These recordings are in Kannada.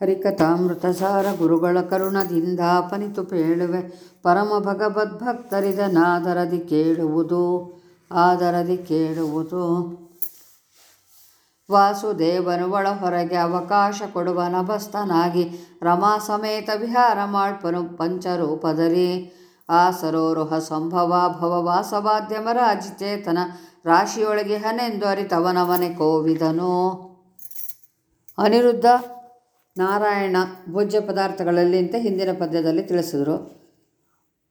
ಹರಿಕಥಾಮೃತ ಸಾರ ಗುರುಗಳ ಕರುಣದಿಂದಾಪನಿತು ಪೇಳುವೆ. ಪರಮ ಭಗವದ್ಭಕ್ತರಿದ ನಾದರದಿ ಕೇಳುವುದು, ಆದರದಿ ಕೇಳುವುದು. ವಾಸುದೇವನು ಒಳ ಹೊರಗೆ ಅವಕಾಶ ಕೊಡುವ ನಭಸ್ತನಾಗಿ ರಮಾ ಸಮೇತ ವಿಹಾರ ಮಾಡ್ಪನು ಪಂಚರೂಪದಲ್ಲಿ. ಆ ಸರೋರುಹ ಸಂಭವ ಭವವಾಸವಾದ್ಯಮರಾಜಿಚೇತನ ರಾಶಿಯೊಳಗೆ ಹನೆಂದು ಅರಿತವನವನೆ ಕೋವಿದನು. ಅನಿರುದ್ಧ ನಾರಾಯಣ ಭೋಜ್ಯ ಪದಾರ್ಥಗಳಲ್ಲಿ ಅಂತ ಹಿಂದಿನ ಪದ್ಯದಲ್ಲಿ ತಿಳಿಸಿದರು.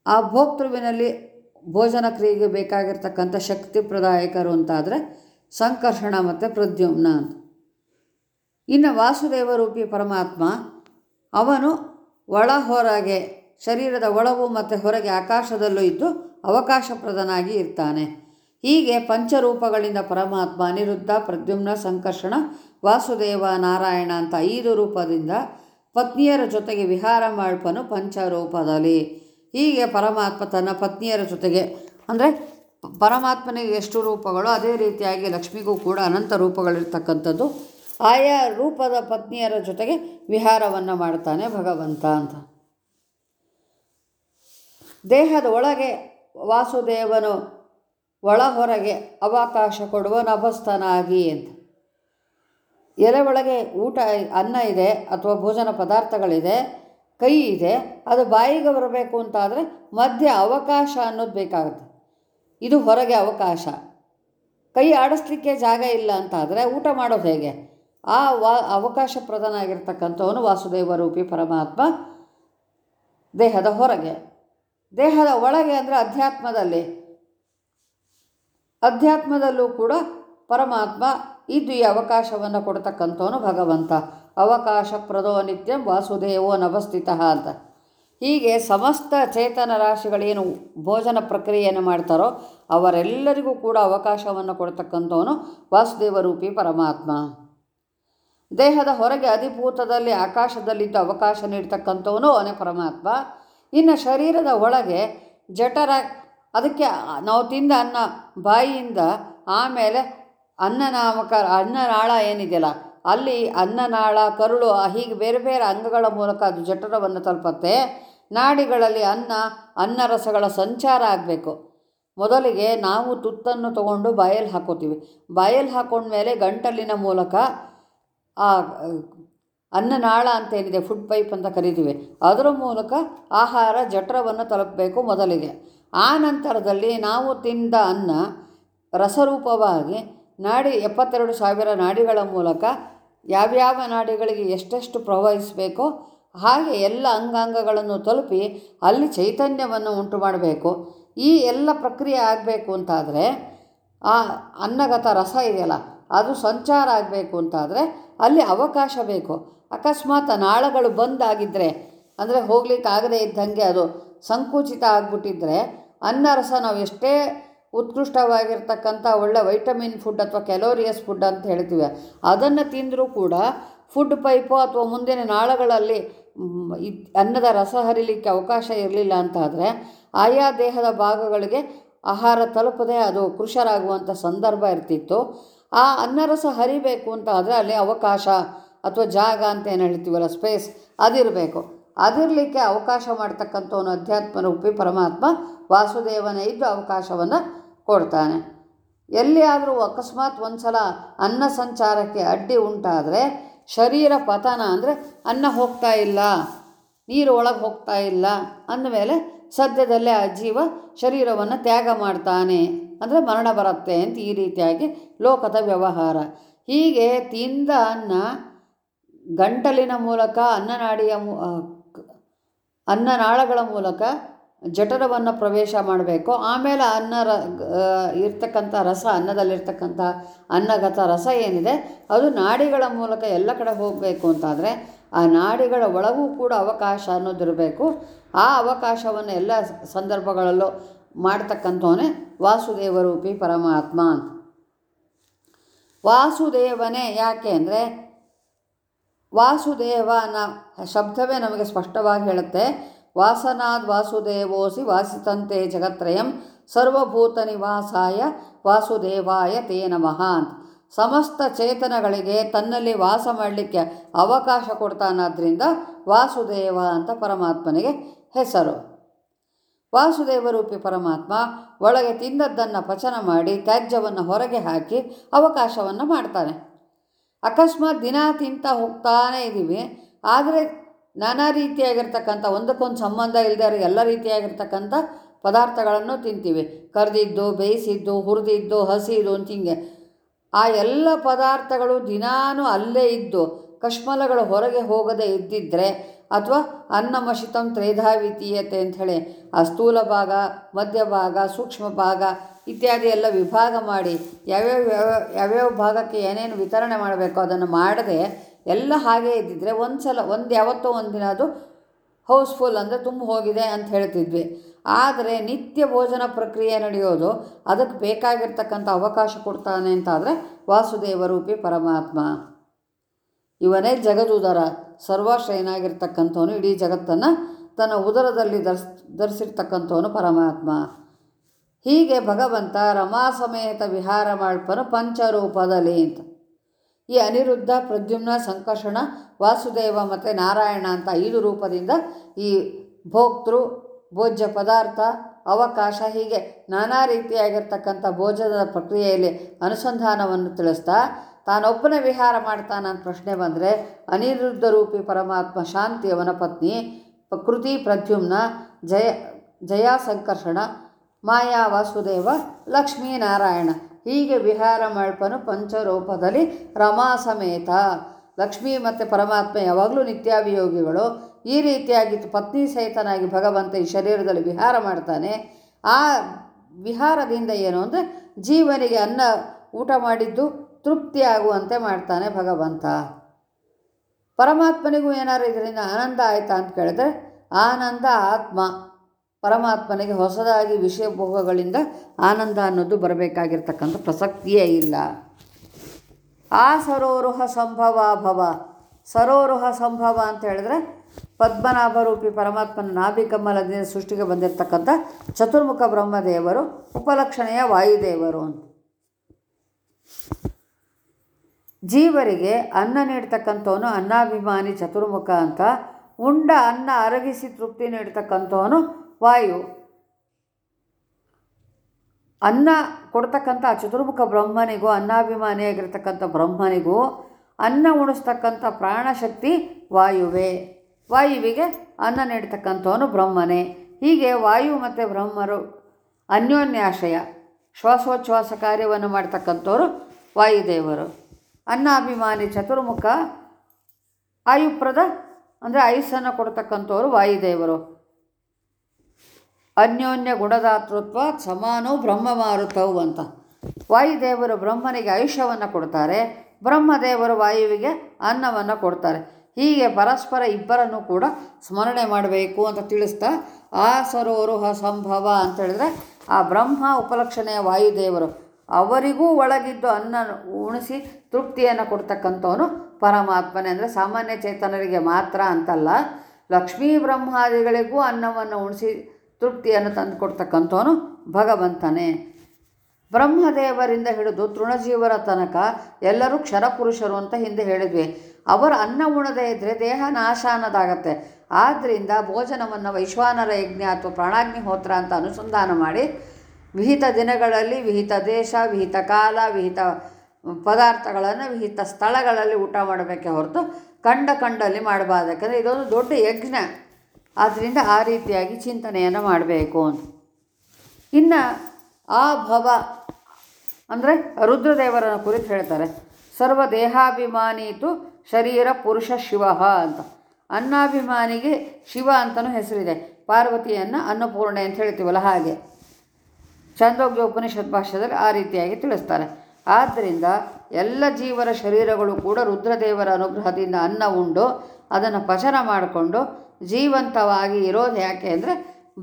ಆ ಭೋಕ್ತೃವಿನಲ್ಲಿ ಭೋಜನ ಕ್ರಿಯೆಗೆ ಬೇಕಾಗಿರ್ತಕ್ಕಂಥ ಶಕ್ತಿ ಪ್ರದಾಯಕರು ಅಂತಾದರೆ ಸಂಕರ್ಷಣ ಮತ್ತು ಪ್ರದ್ಯುಮ್ನ ಅಂತ. ಇನ್ನು ವಾಸುದೇವ ರೂಪಿ ಪರಮಾತ್ಮ, ಅವನು ಒಳ ಹೊರಗೆ, ಶರೀರದ ಒಳವು ಮತ್ತು ಹೊರಗೆ ಆಕಾಶದಲ್ಲೂ ಇದ್ದು ಅವಕಾಶಪ್ರದನಾಗಿ ಇರ್ತಾನೆ. ಹೀಗೆ ಪಂಚರೂಪಗಳಿಂದ ಪರಮಾತ್ಮ ಅನಿರುದ್ಧ ಪ್ರದ್ಯುಮ್ನ ಸಂಕರ್ಷಣ ವಾಸುದೇವ ನಾರಾಯಣ ಅಂತ ಐದು ರೂಪದಿಂದ ಪತ್ನಿಯರ ಜೊತೆಗೆ ವಿಹಾರ ಮಾಡ್ಪನು ಪಂಚರೂಪದಲ್ಲಿ. ಹೀಗೆ ಪರಮಾತ್ಮ ತನ್ನ ಪತ್ನಿಯರ ಜೊತೆಗೆ, ಅಂದರೆ ಪರಮಾತ್ಮನಿಗೆ ಎಷ್ಟು ರೂಪಗಳು ಅದೇ ರೀತಿಯಾಗಿ ಲಕ್ಷ್ಮಿಗೂ ಕೂಡ ಅನಂತ ರೂಪಗಳಿರ್ತಕ್ಕಂಥದ್ದು. ಆಯಾ ರೂಪದ ಪತ್ನಿಯರ ಜೊತೆಗೆ ವಿಹಾರವನ್ನು ಮಾಡ್ತಾನೆ ಭಗವಂತ ಅಂತ. ದೇಹದ ಒಳಗೆ ವಾಸುದೇವನು ಒಳ ಹೊರಗೆ ಅವಕಾಶ ಕೊಡುವ ನಭಸ್ಥನಾಗಿ ಅಂತ. ಎಲೆ ಒಳಗೆ ಊಟ ಅನ್ನ ಇದೆ ಅಥವಾ ಭೋಜನ ಪದಾರ್ಥಗಳಿದೆ, ಕೈ ಇದೆ, ಅದು ಬಾಯಿಗೆ ಬರಬೇಕು ಅಂತಾದರೆ ಮಧ್ಯೆ ಅವಕಾಶ ಅನ್ನೋದು ಬೇಕಾಗುತ್ತೆ. ಇದು ಹೊರಗೆ ಅವಕಾಶ. ಕೈ ಆಡಿಸ್ಲಿಕ್ಕೆ ಜಾಗ ಇಲ್ಲ ಅಂತಾದರೆ ಊಟ ಮಾಡೋದು ಹೇಗೆ? ಆ ವಾ ಅವಕಾಶ ಪ್ರಧಾನಾಗಿರ್ತಕ್ಕಂಥವನು ವಾಸುದೇವ ರೂಪಿ ಪರಮಾತ್ಮ ದೇಹದ ಹೊರಗೆ. ದೇಹದ ಒಳಗೆ ಅಂದರೆ ಅಧ್ಯಾತ್ಮದಲ್ಲಿ. ಅಧ್ಯಾತ್ಮದಲ್ಲೂ ಕೂಡ ಪರಮಾತ್ಮ ಇದು ಈ ಅವಕಾಶವನ್ನು ಕೊಡ್ತಕ್ಕಂಥವನು ಭಗವಂತ. ಅವಕಾಶ ಪ್ರದೋ ನಿತ್ಯಂ ವಾಸುದೇವೋ ನವಸ್ಥಿತ ಅಂತ. ಹೀಗೆ ಸಮಸ್ತ ಚೇತನ ರಾಶಿಗಳೇನು ಭೋಜನ ಪ್ರಕ್ರಿಯೆಯನ್ನು ಮಾಡ್ತಾರೋ ಅವರೆಲ್ಲರಿಗೂ ಕೂಡ ಅವಕಾಶವನ್ನು ಕೊಡ್ತಕ್ಕಂಥವನು ವಾಸುದೇವರೂಪಿ ಪರಮಾತ್ಮ. ದೇಹದ ಹೊರಗೆ ಅಧಿಭೂತದಲ್ಲಿ ಆಕಾಶದಲ್ಲಿದ್ದು ಅವಕಾಶ ನೀಡ್ತಕ್ಕಂಥವನು ಅವನೇ ಪರಮಾತ್ಮ. ಇನ್ನು ಶರೀರದ ಒಳಗೆ ಜಠರ, ಅದಕ್ಕೆ ನಾವು ತಿಂದ ಅನ್ನ ಬಾಯಿಯಿಂದ ಆಮೇಲೆ ಅನ್ನನಾಮಕ, ಅನ್ನನಾಳ ಏನಿದೆಯಲ್ಲ, ಅಲ್ಲಿ ಅನ್ನನಾಳ, ಕರುಳು, ಹೀಗೆ ಬೇರೆ ಬೇರೆ ಅಂಗಗಳ ಮೂಲಕ ಅದು ಜಠರವನ್ನು ತಲುಪತ್ತೆ. ನಾಡಿಗಳಲ್ಲಿ ಅನ್ನ, ಅನ್ನರಸಗಳ ಸಂಚಾರ ಆಗಬೇಕು. ಮೊದಲಿಗೆ ನಾವು ತುತ್ತನ್ನು ತಗೊಂಡು ಬಾಯಲ್ಲಿ ಹಾಕೋತೀವಿ. ಬಾಯಲ್ಲಿ ಹಾಕೊಂಡ್ಮೇಲೆ ಗಂಟಲಿನ ಮೂಲಕ ಆ, ಅನ್ನನಾಳ ಅಂತ ಏನಿದೆ ಫುಡ್ ಪೈಪ್ ಅಂತ ಕರಿತೀವಿ. ಅದರ ಮೂಲಕ ಆಹಾರ ಜಠರವನ್ನು ತಲುಪಬೇಕು ಮೊದಲಿಗೆ. ಆ ನಂತರದಲ್ಲಿ ನಾವು ತಿಂದ ಅನ್ನ ರಸರೂಪವಾಗಿ ನಾಡಿ, ಎಪ್ಪತ್ತೆರಡು ಸಾವಿರ ನಾಡಿಗಳ ಮೂಲಕ ಯಾವ್ಯಾವ ನಾಡಿಗಳಿಗೆ ಎಷ್ಟೆಷ್ಟು ಪ್ರವಹಿಸಬೇಕೋ, ಹಾಗೆ ಎಲ್ಲ ಅಂಗಾಂಗಗಳನ್ನು ತಲುಪಿ ಅಲ್ಲಿ ಚೈತನ್ಯವನ್ನು ಉಂಟು ಮಾಡಬೇಕು. ಈ ಎಲ್ಲ ಪ್ರಕ್ರಿಯೆ ಆಗಬೇಕು ಅಂತಾದರೆ, ಆ ಅನ್ನಗತ ರಸ ಇದೆಯಲ್ಲ, ಅದು ಸಂಚಾರ ಆಗಬೇಕು ಅಂತಾದರೆ ಅಲ್ಲಿ ಅವಕಾಶ ಬೇಕು. ಅಕಸ್ಮಾತ್ ನಾಳಗಳು ಬಂದಾಗಿದ್ದರೆ ಅಂದರೆ ಹೋಗ್ಲಿಕ್ಕೆ ಆಗದೇ ಇದ್ದಂಗೆ ಅದು ಸಂಕುಚಿತ ಆಗಿಬಿಟ್ಟಿದ್ರೆ, ಅನ್ನ ರಸ ನಾವು ಎಷ್ಟೇ ಉತ್ಕೃಷ್ಟವಾಗಿರ್ತಕ್ಕಂಥ ಒಳ್ಳೆ ವೈಟಮಿನ್ ಫುಡ್ ಅಥವಾ ಕ್ಯಾಲೋರಿಯಸ್ ಫುಡ್ ಅಂತ ಹೇಳ್ತೀವಿ. ಅದನ್ನು ತಿಂದರೂ ಕೂಡ ಫುಡ್ ಪೈಪು ಅಥವಾ ಮುಂದಿನ ನಾಳಗಳಲ್ಲಿ ಅನ್ನದ ರಸ ಹರಿಲಿಕ್ಕೆ ಅವಕಾಶ ಇರಲಿಲ್ಲ ಅಂತಾದರೆ ಆಯಾ ದೇಹದ ಭಾಗಗಳಿಗೆ ಆಹಾರ ತಲುಪದೆ ಅದು ಕೃಷರಾಗುವಂಥ ಸಂದರ್ಭ ಇರ್ತಿತ್ತು. ಆ ಅನ್ನರಸ ಹರಿಬೇಕು ಅಂತ ಆದರೆ ಅಲ್ಲಿ ಅವಕಾಶ ಅಥವಾ ಜಾಗ ಅಂತ ಏನು ಹೇಳ್ತೀವಲ್ಲ ಸ್ಪೇಸ್ ಅದಿರಬೇಕು. ಅದಿರಲಿಕ್ಕೆ ಅವಕಾಶ ಮಾಡ್ತಕ್ಕಂಥವನು ಅಧ್ಯಾತ್ಮ ರೂಪಿ ಪರಮಾತ್ಮ ವಾಸುದೇವನೇ ಇದ್ದು ಅವಕಾಶವನ್ನು ಕೊಡ್ತಾನೆ. ಎಲ್ಲಿಯಾದರೂ ಅಕಸ್ಮಾತ್ ಒಂದು ಸಲ ಅನ್ನ ಸಂಚಾರಕ್ಕೆ ಅಡ್ಡಿ ಉಂಟಾದರೆ, ಶರೀರ ಪತನ ಅಂದರೆ ಅನ್ನ ಹೋಗ್ತಾ ಇಲ್ಲ, ನೀರು ಒಳಗೆ ಹೋಗ್ತಾ ಇಲ್ಲ ಅಂದಮೇಲೆ ಸದ್ಯದಲ್ಲೇ ಆ ಜೀವ ಶರೀರವನ್ನು ತ್ಯಾಗ ಮಾಡ್ತಾನೆ. ಅಂದರೆ ಮರಣ ಬರುತ್ತೆ ಅಂತ ಈ ರೀತಿಯಾಗಿ ಲೋಕದ ವ್ಯವಹಾರ. ಹೀಗೆ ತಿಂದ ಅನ್ನ ಗಂಟಲಿನ ಮೂಲಕ ಅನ್ನನಾಡಿಯ ಅನ್ನನಾಳಗಳ ಮೂಲಕ ಜಠರವನ್ನು ಪ್ರವೇಶ ಮಾಡಬೇಕು. ಆಮೇಲೆ ಅನ್ನ ರ ಇರ್ತಕ್ಕಂಥ ರಸ, ಅನ್ನದಲ್ಲಿರ್ತಕ್ಕಂಥ ಅನ್ನಗತ ರಸ ಏನಿದೆ, ಅದು ನಾಡಿಗಳ ಮೂಲಕ ಎಲ್ಲ ಕಡೆ ಹೋಗಬೇಕು ಅಂತಾದರೆ ಆ ನಾಡಿಗಳ ಒಳಗೂ ಕೂಡ ಅವಕಾಶ ಅನ್ನೋದಿರಬೇಕು ಆ ಅವಕಾಶವನ್ನು ಎಲ್ಲ ಸಂದರ್ಭಗಳಲ್ಲೂ ಮಾಡ್ತಕ್ಕಂಥವನೇ ವಾಸುದೇವರೂಪಿ ಪರಮಾತ್ಮ ವಾಸುದೇವನೇ ಯಾಕೆ ಅಂದರೆ ವಾಸುದೇವನ ಶಬ್ದವೇ ನಮಗೆ ಸ್ಪಷ್ಟವಾಗಿ ಹೇಳುತ್ತೆ. ವಾಸನಾದ್ ವಾಸುದೇವೋಸಿ ವಾಸಿತಂತೆ ಜಗತ್ರಯಂ ಸರ್ವಭೂತ ನಿವಾಸಾಯ ವಾಸುದೇವಾಯ ತೇ ನಮಃ ಅಂತ. ಸಮಸ್ತ ಚೇತನಗಳಿಗೆ ತನ್ನಲ್ಲಿ ವಾಸ ಮಾಡಲಿಕ್ಕೆ ಅವಕಾಶ ಕೊಡ್ತಾನಾದ್ರಿಂದ ವಾಸುದೇವ ಅಂತ ಪರಮಾತ್ಮನಿಗೆ ಹೆಸರು. ವಾಸುದೇವರೂಪಿ ಪರಮಾತ್ಮ ಒಳಗೆ ತಿಂದದ್ದನ್ನು ಪಚನ ಮಾಡಿ ತ್ಯಾಜ್ಯವನ್ನು ಹೊರಗೆ ಹಾಕಿ ಅವಕಾಶವನ್ನು ಮಾಡ್ತಾನೆ. ಅಕಸ್ಮಾತ್ ದಿನ ತಿಂತಾ ಹೋಗ್ತಾನೇ ಇದ್ದೀವಿ. ಆದರೆ ನಾನಾ ರೀತಿಯಾಗಿರ್ತಕ್ಕಂಥ, ಒಂದಕ್ಕೊಂದು ಸಂಬಂಧ ಇಲ್ಲದೆ ಎಲ್ಲ ರೀತಿಯಾಗಿರ್ತಕ್ಕಂಥ ಪದಾರ್ಥಗಳನ್ನು ತಿಂತೀವಿ. ಕರೆದಿದ್ದು, ಬೇಯಿಸಿದ್ದು, ಹುರಿದಿದ್ದು, ಹಸಿದು ಅಂತ ಹಿಂಗೆ. ಆ ಎಲ್ಲ ಪದಾರ್ಥಗಳು ದಿನಾನು ಅಲ್ಲೇ ಇದ್ದು, ಕಶ್ಮಲಗಳು ಹೊರಗೆ ಹೋಗದೆ ಇದ್ದಿದ್ದರೆ ಅಥವಾ ಅನ್ನಮಶಿತಂ ತ್ರೇಧಾವಿತೀಯತೆ ಅಂಥೇಳಿ ಆ ಸ್ಥೂಲ ಭಾಗ ಮಧ್ಯಭಾಗ ಸೂಕ್ಷ್ಮ ಭಾಗ ಇತ್ಯಾದಿ ಎಲ್ಲ ವಿಭಾಗ ಮಾಡಿ ಯಾವ್ಯಾವ ಯಾವ್ಯಾವ ಭಾಗಕ್ಕೆ ಏನೇನು ವಿತರಣೆ ಮಾಡಬೇಕು ಅದನ್ನು ಮಾಡದೆ ಎಲ್ಲ ಹಾಗೆ ಇದ್ದಿದ್ದರೆ ಒಂದು ಸಲ ಒಂದು ಯಾವತ್ತೋ ಒಂದಿನ ಅದು ಹೌಸ್ಫುಲ್ ಅಂದರೆ ತುಂಬ ಹೋಗಿದೆ ಅಂತ ಹೇಳ್ತಿದ್ವಿ. ಆದರೆ ನಿತ್ಯ ಭೋಜನ ಪ್ರಕ್ರಿಯೆ ನಡೆಯೋದು ಅದಕ್ಕೆ ಬೇಕಾಗಿರ್ತಕ್ಕಂಥ ಅವಕಾಶ ಕೊಡ್ತಾನೆ ಅಂತಾದರೆ ವಾಸುದೇವರೂಪಿ ಪರಮಾತ್ಮ. ಇವನೇ ಜಗದುದರ ಸರ್ವಾಶ್ರಯನಾಗಿರ್ತಕ್ಕಂಥವನು ಇಡೀ ಜಗತ್ತನ್ನು ತನ್ನ ಉದರದಲ್ಲಿ ಧರ್ಸ್ ಧರಿಸಿರ್ತಕ್ಕಂಥವನು ಪರಮಾತ್ಮ. ಹೀಗೆ ಭಗವಂತ ರಮಾ ಸಮೇತ ವಿಹಾರ ಮಾಡ್ಪನು ಪಂಚರೂಪದಲ್ಲಿ ಅಂತ. ಈ ಅನಿರುದ್ಧ, ಪ್ರದ್ಯುಮ್ನ, ಸಂಕರ್ಷಣ, ವಾಸುದೇವ ಮತ್ತು ನಾರಾಯಣ ಅಂತ ಐದು ರೂಪದಿಂದ ಈ ಭೋಕ್ತೃ, ಭೋಜ್ಯ ಪದಾರ್ಥ, ಅವಕಾಶ ಹೀಗೆ ನಾನಾ ರೀತಿಯಾಗಿರ್ತಕ್ಕಂಥ ಭೋಜನದ ಪ್ರಕ್ರಿಯೆಯಲ್ಲಿ ಅನುಸಂಧಾನವನ್ನು ತಿಳಿಸ್ತಾ ತಾನೊಬ್ಬನೇ ವಿಹಾರ ಮಾಡ್ತಾನ ಪ್ರಶ್ನೆ ಬಂದರೆ ಅನಿರುದ್ಧ ರೂಪಿ ಪರಮಾತ್ಮ ಶಾಂತಿಯವನ ಪತ್ನಿ ಪ್ರಕೃತಿ ಪ್ರದ್ಯುಮ್ನ ಜಯ, ಜಯಾ ಸಂಕರ್ಷಣ ಮಾಯಾ ವಾಸುದೇವ ಲಕ್ಷ್ಮೀನಾರಾಯಣ ಹೀಗೆ ವಿಹಾರ ಮಾಡ್ಪನು ಪಂಚರೂಪದಲ್ಲಿ ರಮಾ ಸಮೇತ. ಲಕ್ಷ್ಮೀ ಮತ್ತು ಪರಮಾತ್ಮ ಯಾವಾಗಲೂ ನಿತ್ಯಾಭಿಯೋಗಿಗಳು. ಈ ರೀತಿಯಾಗಿ ಪತ್ನಿ ಸಹಿತನಾಗಿ ಭಗವಂತ ಈ ಶರೀರದಲ್ಲಿ ವಿಹಾರ ಮಾಡ್ತಾನೆ. ಆ ವಿಹಾರದಿಂದ ಏನು ಅಂದರೆ ಜೀವನಿಗೆ ಅನ್ನ ಊಟ ಮಾಡಿದ್ದು ತೃಪ್ತಿಯಾಗುವಂತೆ ಮಾಡ್ತಾನೆ ಭಗವಂತ. ಪರಮಾತ್ಮನಿಗೂ ಏನಾದ್ರು ಇದರಿಂದ ಆನಂದ ಆಯಿತಾ ಅಂತ ಕೇಳಿದ್ರೆ, ಆನಂದ ಆತ್ಮ. ಪರಮಾತ್ಮನಿಗೆ ಹೊಸದಾಗಿ ವಿಷಯ ಭೋಗಗಳಿಂದ ಆನಂದ ಅನ್ನೋದು ಬರಬೇಕಾಗಿರ್ತಕ್ಕಂಥ ಪ್ರಸಕ್ತಿಯೇ ಇಲ್ಲ. ಆ ಸರೋರುಹ ಸಂಭವ ಭವ. ಸರೋರುಹ ಸಂಭವ ಅಂತ ಹೇಳಿದ್ರೆ ಪದ್ಮನಾಭರೂಪಿ ಪರಮಾತ್ಮನ ನಾಭಿಕಮಲದಿಂದ ಸೃಷ್ಟಿಗೆ ಬಂದಿರತಕ್ಕಂಥ ಚತುರ್ಮುಖ ಬ್ರಹ್ಮದೇವರು, ಉಪಲಕ್ಷಣೆಯ ವಾಯುದೇವರು ಅಂತ. ಜೀವರಿಗೆ ಅನ್ನ ನೀಡ್ತಕ್ಕಂಥವನು ಅನ್ನಾಭಿಮಾನಿ ಚತುರ್ಮುಖ ಅಂತ, ಉಂಡ ಅನ್ನ ಅರಗಿಸಿ ತೃಪ್ತಿ ನೀಡ್ತಕ್ಕಂಥವನು ವಾಯು ಅನ್ನ ಕೊಡ್ತಕ್ಕಂಥ ಚತುರ್ಮುಖ ಬ್ರಹ್ಮನಿಗೂ ಅನ್ನಾಭಿಮಾನಿಯಾಗಿರ್ತಕ್ಕಂಥ ಬ್ರಹ್ಮನಿಗೂ, ಅನ್ನ ಉಣಿಸ್ತಕ್ಕಂಥ ಪ್ರಾಣಶಕ್ತಿ ವಾಯುವೇ. ವಾಯುವಿಗೆ ಅನ್ನ ನೀಡ್ತಕ್ಕಂಥವನು ಬ್ರಹ್ಮನೇ. ಹೀಗೆ ವಾಯು ಮತ್ತು ಬ್ರಹ್ಮರು ಅನ್ಯೋನ್ಯಾಶಯ, ಶ್ವಾಸೋಚ್ಛ್ವಾಸ ಕಾರ್ಯವನ್ನು ಮಾಡ್ತಕ್ಕಂಥವ್ರು ವಾಯುದೇವರು. ಅನ್ನಾಭಿಮಾನಿ ಚತುರ್ಮುಖ ಆಯುಪ್ರದ, ಅಂದರೆ ಆಯುಸ್ಸನ್ನು ಕೊಡ್ತಕ್ಕಂಥವ್ರು ವಾಯುದೇವರು. ಅನ್ಯೋನ್ಯ ಗುಣದಾತೃತ್ವ ಸಮಾನೋ ಬ್ರಹ್ಮ ಮಾರುತವು ಅಂತ. ವಾಯುದೇವರು ಬ್ರಹ್ಮನಿಗೆ ಆಯುಷ್ಯವನ್ನು ಕೊಡ್ತಾರೆ, ಬ್ರಹ್ಮದೇವರು ವಾಯುವಿಗೆ ಅನ್ನವನ್ನು ಕೊಡ್ತಾರೆ. ಹೀಗೆ ಪರಸ್ಪರ ಇಬ್ಬರನ್ನು ಕೂಡ ಸ್ಮರಣೆ ಮಾಡಬೇಕು ಅಂತ ತಿಳಿಸ್ತಾ, ಆ ಸರೋರುಹ ಸಂಭವ ಅಂತ ಹೇಳಿದ್ರೆ, ಆ ಬ್ರಹ್ಮ ಉಪಲಕ್ಷಣೆಯ ವಾಯುದೇವರು ಅವರಿಗೂ ಒಳಗಿದ್ದು ಅನ್ನ ಉಣಿಸಿ ತೃಪ್ತಿಯನ್ನು ಕೊಡ್ತಕ್ಕಂಥವನು ಪರಮಾತ್ಮನೇ ಅಂದರೆ ಸಾಮಾನ್ಯ ಚೇತನರಿಗೆ ಮಾತ್ರ ಅಂತಲ್ಲ. ಲಕ್ಷ್ಮೀ ಬ್ರಹ್ಮಾದಿಗಳಿಗೂ ಅನ್ನವನ್ನು ಉಣಿಸಿ ತೃಪ್ತಿಯನ್ನು ತಂದು ಕೊಡ್ತಕ್ಕಂಥವನು ಭಗವಂತನೇ. ಬ್ರಹ್ಮದೇವರಿಂದ ಹಿಡಿದು ತೃಣಜೀವರ ತನಕ ಎಲ್ಲರೂ ಕ್ಷರಪುರುಷರು ಅಂತ ಹಿಂದೆ ಹೇಳಿದ್ವಿ. ಅವರು ಅನ್ನ ಉಣದೇ ಇದ್ದರೆ ದೇಹ ನಾಶ ಅನ್ನೋದಾಗತ್ತೆ. ಆದ್ದರಿಂದ ಭೋಜನವನ್ನು ವೈಶ್ವಾನರ ಯಜ್ಞ ಅಥವಾ ಪ್ರಾಣಾಗ್ನಿಹೋತ್ರ ಅಂತ ಅನುಸಂಧಾನ ಮಾಡಿ ವಿಹಿತ ದಿನಗಳಲ್ಲಿ ವಿಹಿತ ದೇಶ, ವಿಹಿತ ಕಾಲ, ವಿಹಿತ ಪದಾರ್ಥಗಳನ್ನು, ವಿಹಿತ ಸ್ಥಳಗಳಲ್ಲಿ ಊಟ ಮಾಡಬೇಕೆ ಹೊರತು ಕಂಡ ಕಂಡಲ್ಲಿ ಮಾಡಬಾರ್ದು. ಯಾಕಂದರೆ ಇದೊಂದು ದೊಡ್ಡ ಯಜ್ಞ. ಆದ್ದರಿಂದ ಆ ರೀತಿಯಾಗಿ ಚಿಂತನೆಯನ್ನು ಮಾಡಬೇಕು ಅಂತ. ಇನ್ನು ಆ ಭವ, ಅಂದರೆ ರುದ್ರದೇವರನ್ನು ಕುರಿತು ಹೇಳ್ತಾರೆ. ಸರ್ವ ದೇಹಾಭಿಮಾನೀತು ಶರೀರ ಪುರುಷ ಶಿವ ಅಂತ. ಅನ್ನಾಭಿಮಾನಿಗೆ ಶಿವ ಅಂತಲೂ ಹೆಸರಿದೆ. ಪಾರ್ವತಿಯನ್ನು ಅನ್ನಪೂರ್ಣೆ ಅಂತ ಹೇಳ್ತೀವಲ್ಲ ಹಾಗೆ. ಚಾಂದೋಗ್ಯ ಉಪನಿಷತ್ ಭಾಷೆಯಲ್ಲಿ ಆ ರೀತಿಯಾಗಿ ತಿಳಿಸ್ತಾರೆ. ಆದ್ದರಿಂದ ಎಲ್ಲ ಜೀವರ ಶರೀರಗಳು ಕೂಡ ರುದ್ರದೇವರ ಅನುಗ್ರಹದಿಂದ ಅನ್ನ ಉಂಡು, ಅದನ್ನು ಪಚನ ಮಾಡಿಕೊಂಡು ಜೀವಂತವಾಗಿ ಇರೋದು ಯಾಕೆ ಅಂದರೆ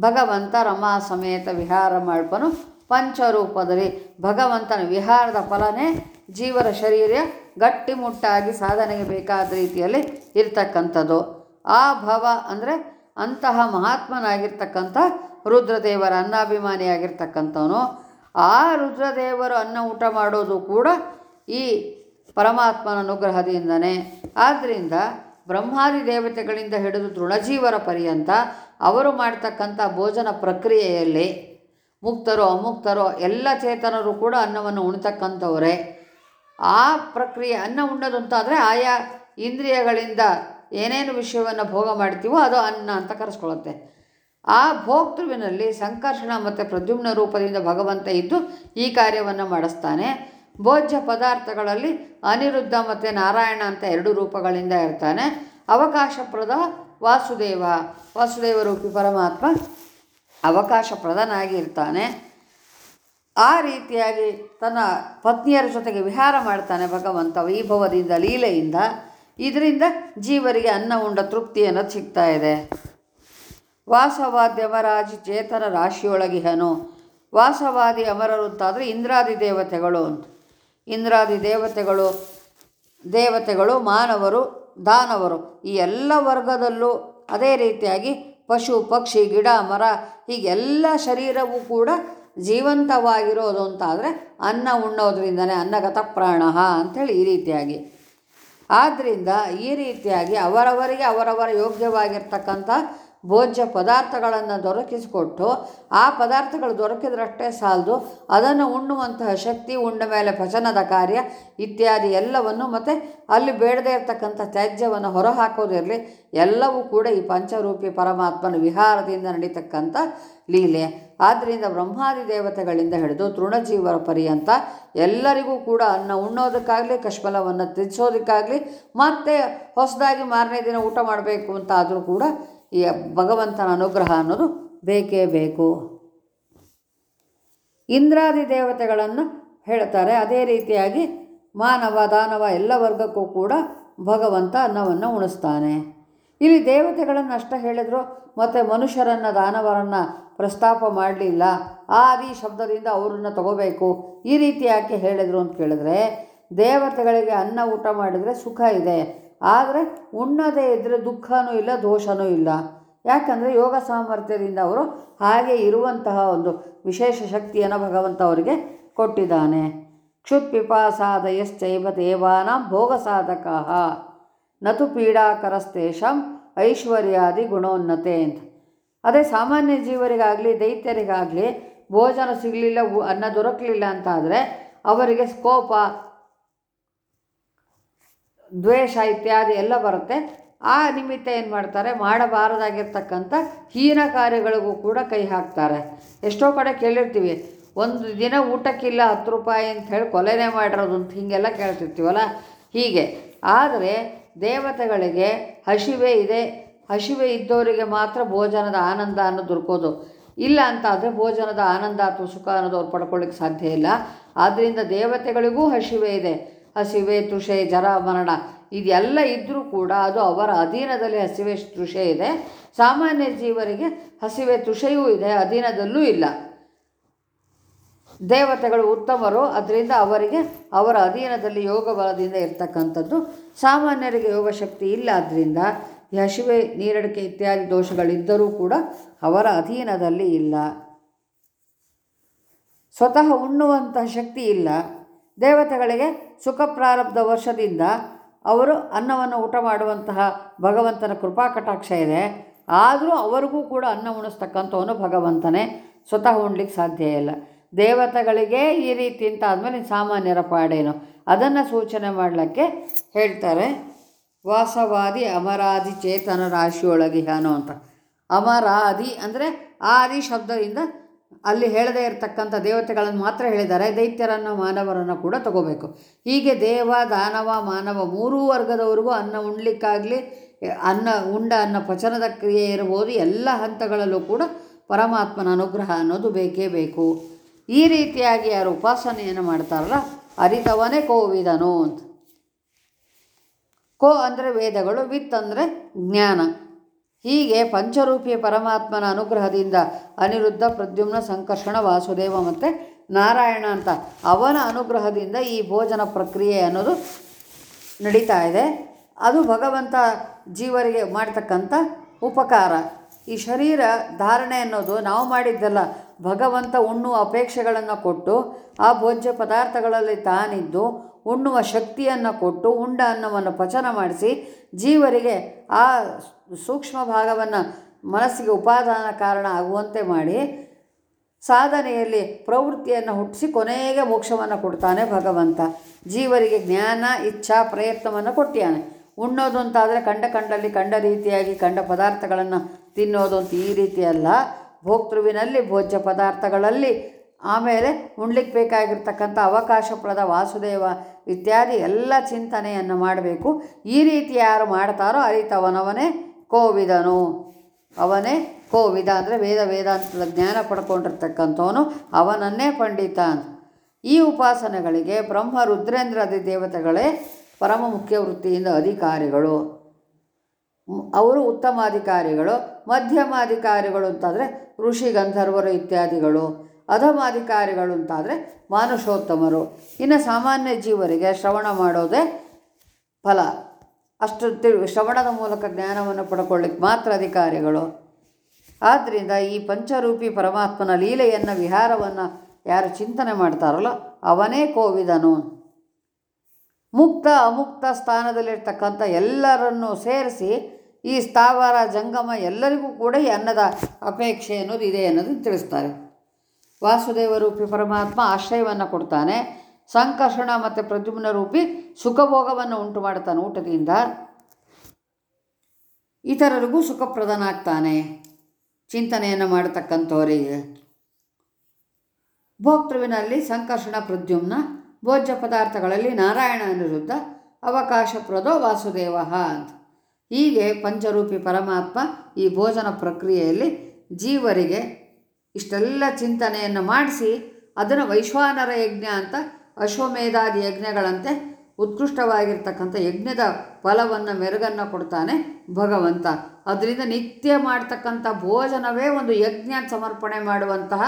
ಭಗವಂತ ರಮಾ ಸಮೇತ ವಿಹಾರ ಮಾಡ್ಪನು ಪಂಚರೂಪದಲ್ಲಿ. ಭಗವಂತನ ವಿಹಾರದ ಫಲನೇ ಜೀವರ ಶರೀರ ಗಟ್ಟಿಮುಟ್ಟಾಗಿ ಸಾಧನೆಗೆ ಬೇಕಾದ ರೀತಿಯಲ್ಲಿ ಇರ್ತಕ್ಕಂಥದ್ದು. ಆ ಭವ ಅಂದರೆ ಅಂತಹ ಮಹಾತ್ಮನಾಗಿರ್ತಕ್ಕಂಥ ರುದ್ರದೇವರ ಅನ್ನಾಭಿಮಾನಿಯಾಗಿರ್ತಕ್ಕಂಥವನು. ಆ ರುದ್ರದೇವರು ಅನ್ನ ಊಟ ಮಾಡೋದು ಕೂಡ ಈ ಪರಮಾತ್ಮನ ಅನುಗ್ರಹದಿಂದನೇ. ಆದ್ದರಿಂದ ಬ್ರಹ್ಮಾದಿ ದೇವತೆಗಳಿಂದ ಹಿಡಿದು ದೃಢಜೀವರ ಪರ್ಯಂತ ಅವರು ಮಾಡ್ತಕ್ಕಂಥ ಭೋಜನ ಪ್ರಕ್ರಿಯೆಯಲ್ಲಿ ಮುಕ್ತರೋ ಅಮುಕ್ತರೋ ಎಲ್ಲ ಚೇತನರು ಕೂಡ ಅನ್ನವನ್ನು ಉಣ್ತಕ್ಕಂಥವರೇ. ಆ ಪ್ರಕ್ರಿಯೆ ಅನ್ನ ಉಣ್ಣೋದು ಆಯಾ ಇಂದ್ರಿಯಗಳಿಂದ ಏನೇನು ವಿಷಯವನ್ನು ಭೋಗ ಮಾಡ್ತೀವೋ ಅದು ಅನ್ನ ಅಂತ ಕರೆಸ್ಕೊಳ್ಳುತ್ತೆ. ಆ ಭೋಕ್ತೃವಿನಲ್ಲಿ ಸಂಕರ್ಷಣ ಮತ್ತು ಪ್ರದ್ಯುಮ್ನ ರೂಪದಿಂದ ಭಗವಂತ ಇದ್ದು ಈ ಕಾರ್ಯವನ್ನು ಮಾಡಿಸ್ತಾನೆ. ಭೋಜ್ಯ ಪದಾರ್ಥಗಳಲ್ಲಿ ಅನಿರುದ್ಧ ಮತ್ತು ನಾರಾಯಣ ಅಂತ ಎರಡು ರೂಪಗಳಿಂದ ಇರ್ತಾನೆ. ಅವಕಾಶಪ್ರದ ವಾಸುದೇವ ವಾಸುದೇವ ರೂಪಿ ಪರಮಾತ್ಮ ಅವಕಾಶಪ್ರದನಾಗಿ ಇರ್ತಾನೆ ಆ ರೀತಿಯಾಗಿ ತನ್ನ ಪತ್ನಿಯರ ಜೊತೆಗೆ ವಿಹಾರ ಮಾಡ್ತಾನೆ ಭಗವಂತ ವೈಭವದಿಂದ, ಲೀಲೆಯಿಂದ. ಇದರಿಂದ ಜೀವರಿಗೆ ಅನ್ನ, ಉಂಡ, ತೃಪ್ತಿ ಅನ್ನೋದು ಸಿಗ್ತಾ ಇದೆ. ವಾಸವಾದಿ ದೇವರಾಜ್ ಚೇತನ ರಾಶಿಯೊಳಗಿಹನು ವಾಸವಾದಿ ಅಮರರು ಅಂತಾದರೆ ಇಂದ್ರಾದಿ ದೇವತೆಗಳು ಅಂತ. ಇಂದ್ರಾದಿ ದೇವತೆಗಳು ದೇವತೆಗಳು, ಮಾನವರು, ದಾನವರು, ಈ ಎಲ್ಲ ವರ್ಗದಲ್ಲೂ ಅದೇ ರೀತಿಯಾಗಿ ಪಶು, ಪಕ್ಷಿ, ಗಿಡ, ಮರ, ಹೀಗೆಲ್ಲ ಶರೀರವೂ ಕೂಡ ಜೀವಂತವಾಗಿರೋದು ಅಂತಾದರೆ ಅನ್ನ ಉಣ್ಣೋದ್ರಿಂದನೇ, ಅನ್ನಗತ ಪ್ರಾಣ ಅಂಥೇಳಿ ಈ ರೀತಿಯಾಗಿ. ಆದ್ದರಿಂದ ಈ ರೀತಿಯಾಗಿ ಅವರವರಿಗೆ ಅವರವರ ಯೋಗ್ಯವಾಗಿರ್ತಕ್ಕಂಥ ಭೋಜ್ಯ ಪದಾರ್ಥಗಳನ್ನು ದೊರಕಿಸಿಕೊಟ್ಟು ಆ ಪದಾರ್ಥಗಳು ದೊರಕಿದ್ರಷ್ಟೇ ಸಾಲದು. ಅದನ್ನು ಉಣ್ಣುವಂತಹ ಶಕ್ತಿ, ಉಂಡ ಮೇಲೆ ಪಚನದ ಕಾರ್ಯ ಇತ್ಯಾದಿ ಎಲ್ಲವನ್ನು ಮತ್ತು ಅಲ್ಲಿ ಬೇಡದೇ ಇರತಕ್ಕಂಥ ತ್ಯಾಜ್ಯವನ್ನು ಹೊರಹಾಕೋದಿರಲಿ ಎಲ್ಲವೂ ಕೂಡ ಈ ಪಂಚರೂಪಿ ಪರಮಾತ್ಮನ ವಿಹಾರದಿಂದ ನಡೀತಕ್ಕಂಥ ಲೀಲೆ. ಆದ್ದರಿಂದ ಬ್ರಹ್ಮಾದಿ ದೇವತೆಗಳಿಂದ ಹಿಡಿದು ತೃಣಜೀವರ ಪರ್ಯಂತ ಎಲ್ಲರಿಗೂ ಕೂಡ ಅನ್ನ ಉಣ್ಣೋದಕ್ಕಾಗಲಿ ಕಷ್ಮಲವನ್ನು ತ್ಯಜಿಸೋದಕ್ಕಾಗಲಿ ಮತ್ತು ಹೊಸದಾಗಿ ಮಾರನೇ ದಿನ ಊಟ ಮಾಡಬೇಕು ಅಂತ ಆದರೂ ಕೂಡ ಈ ಭಗವಂತನ ಅನುಗ್ರಹ ಅನ್ನೋದು ಬೇಕೇ ಬೇಕು. ಇಂದ್ರಾದಿ ದೇವತೆಗಳನ್ನು ಹೇಳ್ತಾರೆ. ಅದೇ ರೀತಿಯಾಗಿ ಮಾನವ, ದಾನವ ಎಲ್ಲ ವರ್ಗಕ್ಕೂ ಕೂಡ ಭಗವಂತ ಅನ್ನವನ್ನು ಉಣಿಸ್ತಾನೆ. ಇಲ್ಲಿ ದೇವತೆಗಳನ್ನು ಅಷ್ಟ ಹೇಳಿದ್ರು. ಮತ್ತು ಮನುಷ್ಯರನ್ನು, ದಾನವರನ್ನು ಪ್ರಸ್ತಾಪ ಮಾಡಲಿಲ್ಲ. ಆದಿ ಶಬ್ದದಿಂದ ಅವರನ್ನು ತಗೋಬೇಕು. ಈ ರೀತಿ ಯಾಕೆ ಹೇಳಿದರು ಅಂತ ಕೇಳಿದ್ರೆ ದೇವತೆಗಳಿಗೆ ಅನ್ನ ಊಟ ಮಾಡಿದರೆ ಸುಖ ಇದೆ. ಆದರೆ ಉಣ್ಣದೇ ಇದ್ದರೆ ದುಃಖನೂ ಇಲ್ಲ, ದೋಷನೂ ಇಲ್ಲ. ಯಾಕಂದರೆ ಯೋಗ ಸಾಮರ್ಥ್ಯದಿಂದ ಅವರು ಹಾಗೆ ಇರುವಂತಹ ಒಂದು ವಿಶೇಷ ಶಕ್ತಿಯನ್ನು ಭಗವಂತ ಅವರಿಗೆ ಕೊಟ್ಟಿದ್ದಾನೆ. ಕ್ಷುತ್ಪಿಪಾಸಾದಯಶ್ಚೈವ ದೇವಾನಾಂ ಭೋಗ ಸಾಧಕ ನತು ಪೀಡಾಕರಸ್ತೇಷಂ ಐಶ್ವರ್ಯಾದಿ ಗುಣೋನ್ನತೆ ಅಂತ. ಅದೇ ಸಾಮಾನ್ಯ ಜೀವರಿಗಾಗಲಿ, ದೈತ್ಯರಿಗಾಗಲಿ ಭೋಜನ ಸಿಗಲಿಲ್ಲ, ಅನ್ನ ದೊರಕಲಿಲ್ಲ ಅಂತಾದರೆ ಅವರಿಗೆ ಕೋಪ ದ್ವೇಷ, ಇತ್ಯಾದಿ ಎಲ್ಲ ಬರುತ್ತೆ. ಆ ನಿಮಿತ್ತ ಏನು ಮಾಡ್ತಾರೆ? ಮಾಡಬಾರದಾಗಿರ್ತಕ್ಕಂಥ ಹೀನ ಕಾರ್ಯಗಳಿಗೂ ಕೂಡ ಕೈ ಹಾಕ್ತಾರೆ. ಎಷ್ಟೋ ಕಡೆ ಕೇಳಿರ್ತೀವಿ, ಒಂದು ದಿನ ಊಟಕ್ಕಿಲ್ಲ ಹತ್ತು ರೂಪಾಯಿ ಅಂತ ಹೇಳಿ ಕೊಲೆನೇ ಮಾಡಿರೋದು ಅಂತ ಹೀಗೆಲ್ಲ ಕೇಳ್ತಿರ್ತೀವಲ್ಲ? ಹೀಗೆ. ಆದರೆ ದೇವತೆಗಳಿಗೆ ಹಸಿವೆ ಇದೆ. ಹಸಿವೆ ಇದ್ದವರಿಗೆ ಮಾತ್ರ ಭೋಜನದ ಆನಂದ ಅನ್ನೋದು ದುರ್ಕೋದು. ಇಲ್ಲ ಅಂತ ಆದರೆ ಭೋಜನದ ಆನಂದ ಅಥವಾ ಸುಖ ಅನ್ನೋದು ಅವ್ರು ಪಡ್ಕೊಳ್ಳಿಕ್ಕೆ ಸಾಧ್ಯ ಇಲ್ಲ. ಆದ್ದರಿಂದ ದೇವತೆಗಳಿಗೂ ಹಸಿವೆ ಇದೆ. ಹಸಿವೆ ತುಷೆ ಜರ ಮರಣ. ಇದೆಲ್ಲ ಇದ್ದರೂ ಕೂಡ ಅದು ಅವರ ಅಧೀನದಲ್ಲಿ ಹಸಿವೆ ತೃಷೆ ಇದೆ. ಸಾಮಾನ್ಯ ಜೀವರಿಗೆ ಹಸಿವೆ ತುಷೆಯೂ ಇದೆ, ಅಧೀನದಲ್ಲೂ ಇಲ್ಲ. ದೇವತೆಗಳು ಉತ್ತಮರು, ಅದರಿಂದ ಅವರಿಗೆ ಅವರ ಅಧೀನದಲ್ಲಿ ಯೋಗ ಬಲದಿಂದ ಇರ್ತಕ್ಕಂಥದ್ದು. ಸಾಮಾನ್ಯರಿಗೆ ಯೋಗ ಶಕ್ತಿ ಇಲ್ಲ ಆದ್ದರಿಂದ ಹಸಿವೆ, ನೀರಡಿಕೆ ಇತ್ಯಾದಿ ದೋಷಗಳಿದ್ದರೂ ಕೂಡ ಅವರ ಅಧೀನದಲ್ಲಿ ಇಲ್ಲ. ಸ್ವತಃ ಉಣ್ಣುವಂತಹ ಶಕ್ತಿ ಇಲ್ಲ. ದೇವತೆಗಳಿಗೆ ಸುಖ ಪ್ರಾರಬ್ಧ ವರ್ಷದಿಂದ ಅವರು ಅನ್ನವನ್ನು ಊಟ ಮಾಡುವಂತಹ ಭಗವಂತನ ಕೃಪಾ ಕಟಾಕ್ಷ ಇದೆ. ಆದರೂ ಅವರಿಗೂ ಕೂಡ ಅನ್ನ ಉಣಿಸ್ತಕ್ಕಂಥವನು ಭಗವಂತನೇ. ಸ್ವತಃ ಉಣ್ಲಿಕ್ಕೆ ಸಾಧ್ಯ ಇಲ್ಲ. ದೇವತೆಗಳಿಗೆ ಈ ರೀತಿ ಅಂತ ಆದಮೇಲೆ ಸಾಮಾನ್ಯರ ಪಾಡೇನು? ಅದನ್ನು ಸೂಚನೆ ಮಾಡಲಿಕ್ಕೆ ಹೇಳ್ತಾರೆ. ವಾಸವಾದಿ ಅಮರಾದಿ ಚೇತನ ರಾಶಿಯೊಳಗಿಹಾನು ಅಂತ. ಅಮರಾದಿ ಅಂದರೆ ಆದಿ ಶಬ್ದದಿಂದ ಅಲ್ಲಿ ಹೇಳದೇ ಇರತಕ್ಕಂಥ ದೇವತೆಗಳನ್ನು ಮಾತ್ರ ಹೇಳಿದ್ದಾರೆ. ದೈತ್ಯರನ್ನು ಮಾನವರನ್ನು ಕೂಡ ತಗೋಬೇಕು. ಹೀಗೆ ದೇವ, ದಾನವ, ಮಾನವ ಮೂರೂ ವರ್ಗದವರೆಗೂ ಅನ್ನ ಉಣ್ಲಿಕ್ಕಾಗಲಿ, ಅನ್ನ, ಉಂಡ ಅನ್ನ ಪಚನದ ಕ್ರಿಯೆ ಇರಬಹುದು. ಎಲ್ಲ ಹಂತಗಳಲ್ಲೂ ಕೂಡ ಪರಮಾತ್ಮನ ಅನುಗ್ರಹ ಅನ್ನೋದು ಬೇಕೇ ಬೇಕು. ಈ ರೀತಿಯಾಗಿ ಯಾರು ಉಪಾಸನೆಯನ್ನು ಮಾಡ್ತಾರಲ್ಲ, ಅರಿತವನೇ ಕೋವಿದನು ಅಂತ. ಕೋ ಅಂದರೆ ವೇದಗಳು, ವಿತ್ ಅಂದರೆ ಜ್ಞಾನ. ಹೀಗೆ ಪಂಚರೂಪಿಯ ಪರಮಾತ್ಮನ ಅನುಗ್ರಹದಿಂದ ಅನಿರುದ್ಧ ಪ್ರದ್ಯುಮ್ನ ಸಂಕರ್ಷಣ ವಾಸುದೇವ ಮತ್ತು ನಾರಾಯಣ ಅಂತ ಅವನ ಅನುಗ್ರಹದಿಂದ ಈ ಭೋಜನ ಪ್ರಕ್ರಿಯೆ ಅನ್ನೋದು ನಡೀತಾ ಇದೆ. ಅದು ಭಗವಂತ ಜೀವರಿಗೆ ಮಾಡ್ತಕ್ಕಂಥ ಉಪಕಾರ. ಈ ಶರೀರ ಧಾರಣೆ ಅನ್ನೋದು ನಾವು ಮಾಡಿದ್ದಲ್ಲ, ಭಗವಂತ ಉಣ್ಣು ಅಪೇಕ್ಷೆಗಳನ್ನು ಕೊಟ್ಟು ಆ ಭೋಜ್ಯ ಪದಾರ್ಥಗಳಲ್ಲಿ ತಾನಿದ್ದು ಉಣ್ಣುವ ಶಕ್ತಿಯನ್ನು ಕೊಟ್ಟು ಉಂಡ ಅನ್ನವನ್ನು ಪಚನ ಮಾಡಿಸಿ ಜೀವರಿಗೆ ಆ ಸೂಕ್ಷ್ಮ ಭಾಗವನ್ನು ಮನಸ್ಸಿಗೆ ಉಪಾದಾನ ಕಾರಣ ಆಗುವಂತೆ ಮಾಡಿ ಸಾಧನೆಯಲ್ಲಿ ಪ್ರವೃತ್ತಿಯನ್ನು ಹುಟ್ಟಿಸಿ ಕೊನೆಗೆ ಮೋಕ್ಷವನ್ನು ಕೊಡ್ತಾನೆ ಭಗವಂತ. ಜೀವರಿಗೆ ಜ್ಞಾನ, ಇಚ್ಛಾ, ಪ್ರಯತ್ನವನ್ನು ಕೊಟ್ಟಿಯಾನೆ. ಉಣ್ಣೋದು ಅಂತಾದರೆ ಕಂಡ ಕಂಡಲ್ಲಿ ಕಂಡ ರೀತಿಯಾಗಿ ಕಂಡ ಪದಾರ್ಥಗಳನ್ನು ತಿನ್ನೋದು ಅಂತ ಈ ರೀತಿ ಅಲ್ಲ. ಭೋಕ್ತೃವಿನಲ್ಲಿ ಭೋಜ್ಯ ಪದಾರ್ಥಗಳಲ್ಲಿ ಆಮೇಲೆ ಉಣ್ಲಿಕ್ಕೆ ಬೇಕಾಗಿರ್ತಕ್ಕಂಥ ಅವಕಾಶಪ್ರದ ವಾಸುದೇವ ಇತ್ಯಾದಿ ಎಲ್ಲ ಚಿಂತನೆಯನ್ನು ಮಾಡಬೇಕು. ಈ ರೀತಿ ಯಾರು ಮಾಡ್ತಾರೋ ಅರಿತವನವನೇ ಕೋವಿದನು. ಅವನೇ ಕೋವಿದ ಅಂದರೆ ವೇದ ವೇದಾಂತದ ಜ್ಞಾನ ಪಡ್ಕೊಂಡಿರ್ತಕ್ಕಂಥವನು, ಅವನನ್ನೇ ಪಂಡಿತ ಈ ಉಪಾಸನೆಗಳಿಗೆ ಬ್ರಹ್ಮ ರುದ್ರೇಂದ್ರಾದಿ ದೇವತೆಗಳೇ ಪರಮ ಮುಖ್ಯ ವೃತ್ತಿಯಿಂದ ಅಧಿಕಾರಿಗಳು. ಅವರು ಉತ್ತಮಾಧಿಕಾರಿಗಳು, ಮಧ್ಯಮಾಧಿಕಾರಿಗಳು ಅಂತಂದರೆ ಋಷಿ, ಗಂಧರ್ವರು ಇತ್ಯಾದಿಗಳು. ಅಧಮಾಧಿಕಾರಿಗಳು ಅಂತಾದರೆ ಮಾನುಷೋತ್ತಮರು ಇನ್ನು ಸಾಮಾನ್ಯ ಜೀವರಿಗೆ ಶ್ರವಣ ಮಾಡೋದೇ ಫಲ. ಅಷ್ಟು ತಿಳಿ ಶ್ರವಣದ ಮೂಲಕ ಜ್ಞಾನವನ್ನು ಪಡ್ಕೊಳ್ಳಿಕ್ಕೆ ಮಾತ್ರ ಅಧಿಕಾರಿಗಳು. ಆದ್ದರಿಂದ ಈ ಪಂಚರೂಪಿ ಪರಮಾತ್ಮನ ಲೀಲೆಯನ್ನು, ವಿಹಾರವನ್ನು ಯಾರು ಚಿಂತನೆ ಮಾಡ್ತಾರಲ್ಲ, ಅವನೇ ಕೋವಿದನು. ಮುಕ್ತ, ಅಮುಕ್ತ ಸ್ಥಾನದಲ್ಲಿರ್ತಕ್ಕಂಥ ಎಲ್ಲರನ್ನೂ ಸೇರಿಸಿ ಈ ಸ್ಥಾವರ, ಜಂಗಮ ಎಲ್ಲರಿಗೂ ಕೂಡ ಈ ಅನ್ನದ ಅಪೇಕ್ಷೆ ಅನ್ನೋದು ಇದೆ ಅನ್ನೋದನ್ನು ತಿಳಿಸ್ತಾರೆ. ವಾಸುದೇವ ರೂಪಿ ಪರಮಾತ್ಮ ಆಶ್ರಯವನ್ನು ಕೊಡ್ತಾನೆ. ಸಂಕರ್ಷಣ ಮತ್ತು ಪ್ರದ್ಯುಮ್ನ ರೂಪಿ ಸುಖಭೋಗವನ್ನು ಉಂಟು ಮಾಡ್ತಾನೆ ಊಟದಿಂದ. ಇತರರಿಗೂ ಸುಖಪ್ರದನಾಗ್ತಾನೆ. ಚಿಂತನೆಯನ್ನು ಮಾಡತಕ್ಕಂಥವರಿಗೆ ಭೋಕ್ತೃವಿನಲ್ಲಿ ಸಂಕರ್ಷಣ, ಪ್ರದ್ಯುಮ್ನ ಭೋಜ್ಯ ಪದಾರ್ಥಗಳಲ್ಲಿ ನಾರಾಯಣ ಅನಿರುದ್ಧ ಅವಕಾಶಪ್ರದೋ ವಾಸುದೇವ ಅಂತ. ಹೀಗೆ ಪಂಚರೂಪಿ ಪರಮಾತ್ಮ ಈ ಭೋಜನ ಪ್ರಕ್ರಿಯೆಯಲ್ಲಿ ಜೀವರಿಗೆ ಇಷ್ಟೆಲ್ಲ ಚಿಂತನೆಯನ್ನು ಮಾಡಿಸಿ ಅದನ್ನು ವೈಶ್ವಾನರ ಯಜ್ಞ ಅಂತ ಅಶ್ವಮೇಧಾದಿ ಯಜ್ಞಗಳಂತೆ ಉತ್ಕೃಷ್ಟವಾಗಿರ್ತಕ್ಕಂಥ ಯಜ್ಞದ ಫಲವನ್ನು ಮೆರುಗನ್ನು ಕೊಡ್ತಾನೆ ಭಗವಂತ. ಅದರಿಂದ ನಿತ್ಯ ಮಾಡ್ತಕ್ಕಂಥ ಭೋಜನವೇ ಒಂದು ಯಜ್ಞ ಸಮರ್ಪಣೆ ಮಾಡುವಂತಹ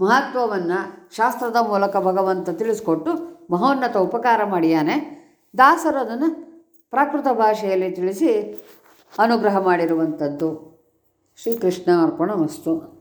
ಮಹತ್ವವನ್ನು ಶಾಸ್ತ್ರದ ಮೂಲಕ ಭಗವಂತ ತಿಳಿಸ್ಕೊಟ್ಟು ಮಹೋನ್ನತ ಉಪಕಾರ ಮಾಡಿಯಾನೆ. ದಾಸರು ಅದನ್ನು ಪ್ರಾಕೃತ ಭಾಷೆಯಲ್ಲಿ ತಿಳಿಸಿ ಅನುಗ್ರಹ ಮಾಡಿರುವಂಥದ್ದು. ಶ್ರೀಕೃಷ್ಣ ಅರ್ಪಣ ಮಸ್ತು